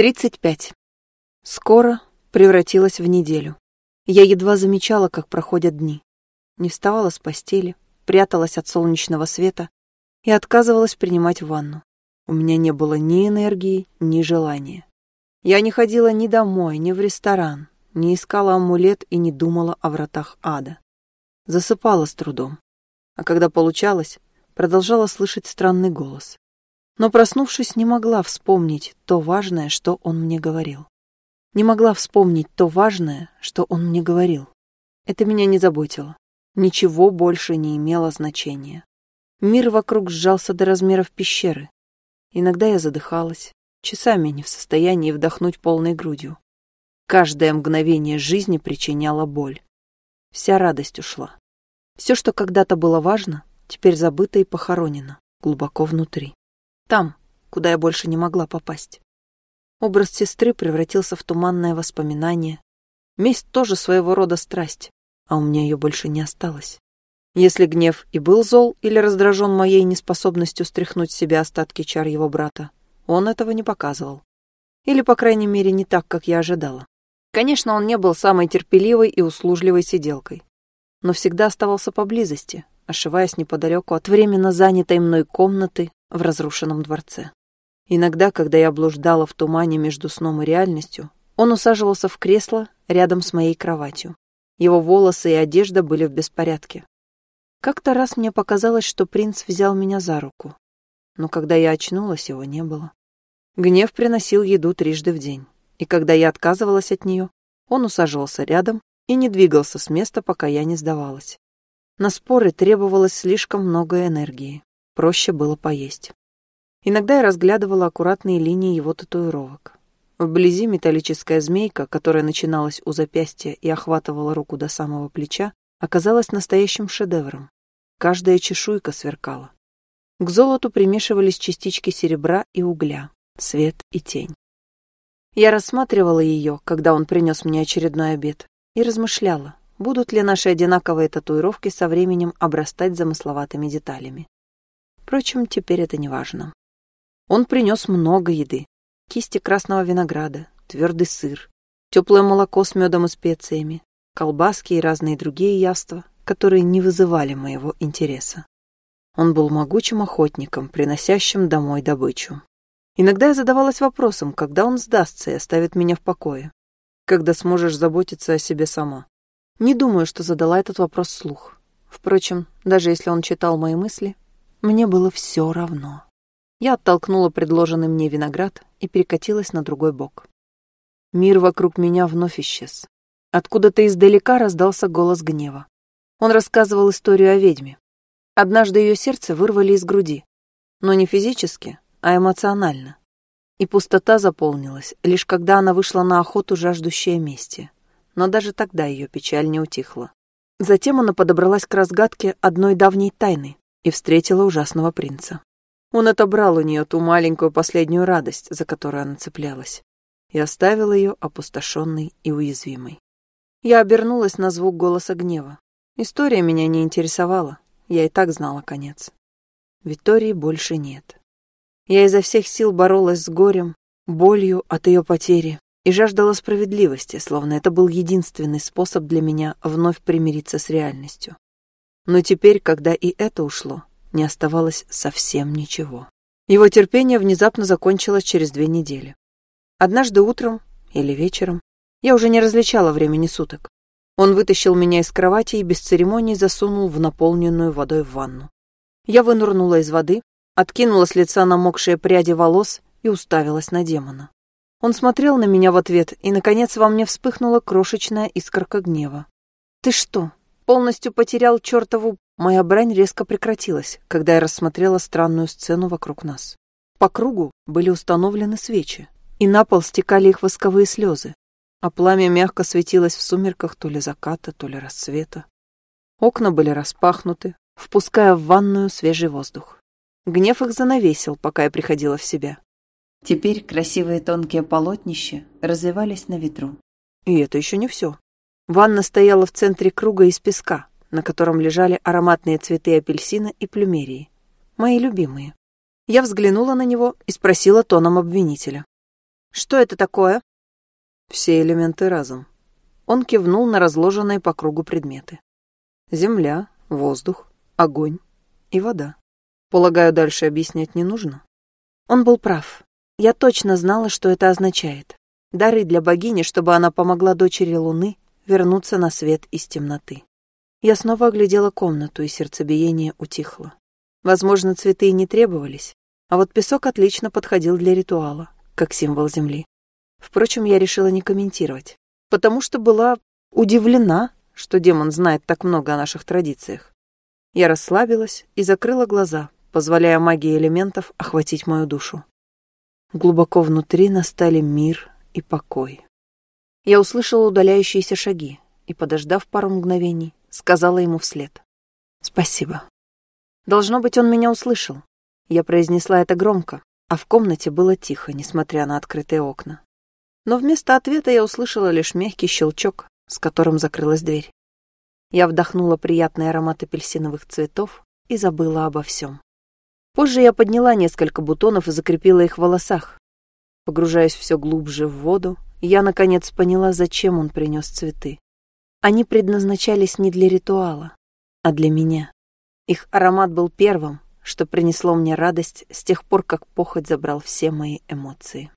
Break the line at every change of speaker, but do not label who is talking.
35. Скоро превратилась в неделю. Я едва замечала, как проходят дни. Не вставала с постели, пряталась от солнечного света и отказывалась принимать ванну. У меня не было ни энергии, ни желания. Я не ходила ни домой, ни в ресторан, не искала амулет и не думала о вратах ада. Засыпала с трудом. А когда получалось, продолжала слышать странный голос но, проснувшись, не могла вспомнить то важное, что он мне говорил. Не могла вспомнить то важное, что он мне говорил. Это меня не заботило. Ничего больше не имело значения. Мир вокруг сжался до размеров пещеры. Иногда я задыхалась, часами не в состоянии вдохнуть полной грудью. Каждое мгновение жизни причиняло боль. Вся радость ушла. Все, что когда-то было важно, теперь забыто и похоронено глубоко внутри. Там, куда я больше не могла попасть. Образ сестры превратился в туманное воспоминание. Месть тоже своего рода страсть, а у меня ее больше не осталось. Если гнев и был зол или раздражен моей неспособностью стряхнуть с себя остатки чар его брата, он этого не показывал. Или, по крайней мере, не так, как я ожидала. Конечно, он не был самой терпеливой и услужливой сиделкой, но всегда оставался поблизости, ошиваясь неподалеку от временно занятой мной комнаты в разрушенном дворце. Иногда, когда я блуждала в тумане между сном и реальностью, он усаживался в кресло рядом с моей кроватью. Его волосы и одежда были в беспорядке. Как-то раз мне показалось, что принц взял меня за руку. Но когда я очнулась, его не было. Гнев приносил еду трижды в день. И когда я отказывалась от нее, он усаживался рядом и не двигался с места, пока я не сдавалась. На споры требовалось слишком много энергии. Проще было поесть. Иногда я разглядывала аккуратные линии его татуировок. Вблизи металлическая змейка, которая начиналась у запястья и охватывала руку до самого плеча, оказалась настоящим шедевром. Каждая чешуйка сверкала. К золоту примешивались частички серебра и угля, свет и тень. Я рассматривала ее, когда он принес мне очередной обед, и размышляла, будут ли наши одинаковые татуировки со временем обрастать замысловатыми деталями. Впрочем, теперь это не важно. Он принес много еды. Кисти красного винограда, твердый сыр, теплое молоко с медом и специями, колбаски и разные другие яства, которые не вызывали моего интереса. Он был могучим охотником, приносящим домой добычу. Иногда я задавалась вопросом, когда он сдастся и оставит меня в покое. Когда сможешь заботиться о себе сама. Не думаю, что задала этот вопрос вслух. Впрочем, даже если он читал мои мысли, мне было все равно. Я оттолкнула предложенный мне виноград и перекатилась на другой бок. Мир вокруг меня вновь исчез. Откуда-то издалека раздался голос гнева. Он рассказывал историю о ведьме. Однажды ее сердце вырвали из груди. Но не физически, а эмоционально. И пустота заполнилась, лишь когда она вышла на охоту, жаждущая мести. Но даже тогда ее печаль не утихла. Затем она подобралась к разгадке одной давней тайны, и встретила ужасного принца. Он отобрал у нее ту маленькую последнюю радость, за которую она цеплялась, и оставил ее опустошенной и уязвимой. Я обернулась на звук голоса гнева. История меня не интересовала, я и так знала конец. Виктории больше нет. Я изо всех сил боролась с горем, болью от ее потери и жаждала справедливости, словно это был единственный способ для меня вновь примириться с реальностью. Но теперь, когда и это ушло, не оставалось совсем ничего. Его терпение внезапно закончилось через две недели. Однажды утром или вечером, я уже не различала времени суток, он вытащил меня из кровати и без церемоний засунул в наполненную водой ванну. Я вынырнула из воды, откинула с лица намокшие пряди волос и уставилась на демона. Он смотрел на меня в ответ, и, наконец, во мне вспыхнула крошечная искорка гнева. «Ты что, полностью потерял чертову... Моя брань резко прекратилась, когда я рассмотрела странную сцену вокруг нас. По кругу были установлены свечи, и на пол стекали их восковые слезы, а пламя мягко светилось в сумерках то ли заката, то ли рассвета. Окна были распахнуты, впуская в ванную свежий воздух. Гнев их занавесил, пока я приходила в себя.
Теперь красивые тонкие полотнища развивались на ветру.
И это еще не все. Ванна стояла в центре круга из песка, на котором лежали ароматные цветы апельсина и плюмерии. Мои любимые. Я взглянула на него и спросила тоном обвинителя. Что это такое?
Все элементы разом. Он кивнул на разложенные по кругу предметы. Земля, воздух, огонь и вода. Полагаю, дальше объяснять не нужно?
Он был прав. Я точно знала, что это означает. Дары для богини, чтобы она помогла дочери Луны вернуться на свет из темноты. Я снова оглядела комнату, и сердцебиение утихло. Возможно, цветы и не требовались, а вот песок отлично подходил для ритуала, как символ земли. Впрочем, я решила не комментировать, потому что была удивлена, что демон знает так много о наших традициях. Я расслабилась и закрыла глаза, позволяя магии элементов охватить мою душу. Глубоко внутри настали мир и покой. Я услышала удаляющиеся шаги и, подождав пару мгновений, сказала ему вслед. «Спасибо». Должно быть, он меня услышал. Я произнесла это громко, а в комнате было тихо, несмотря на открытые окна. Но вместо ответа я услышала лишь мягкий щелчок, с которым закрылась дверь. Я вдохнула приятный аромат апельсиновых цветов и забыла обо всем. Позже я подняла несколько бутонов и закрепила их в волосах. Погружаясь все глубже в воду, я наконец поняла, зачем он принес цветы. Они предназначались не для ритуала, а для меня. Их аромат был первым, что принесло мне радость с тех пор, как похоть забрал все мои эмоции.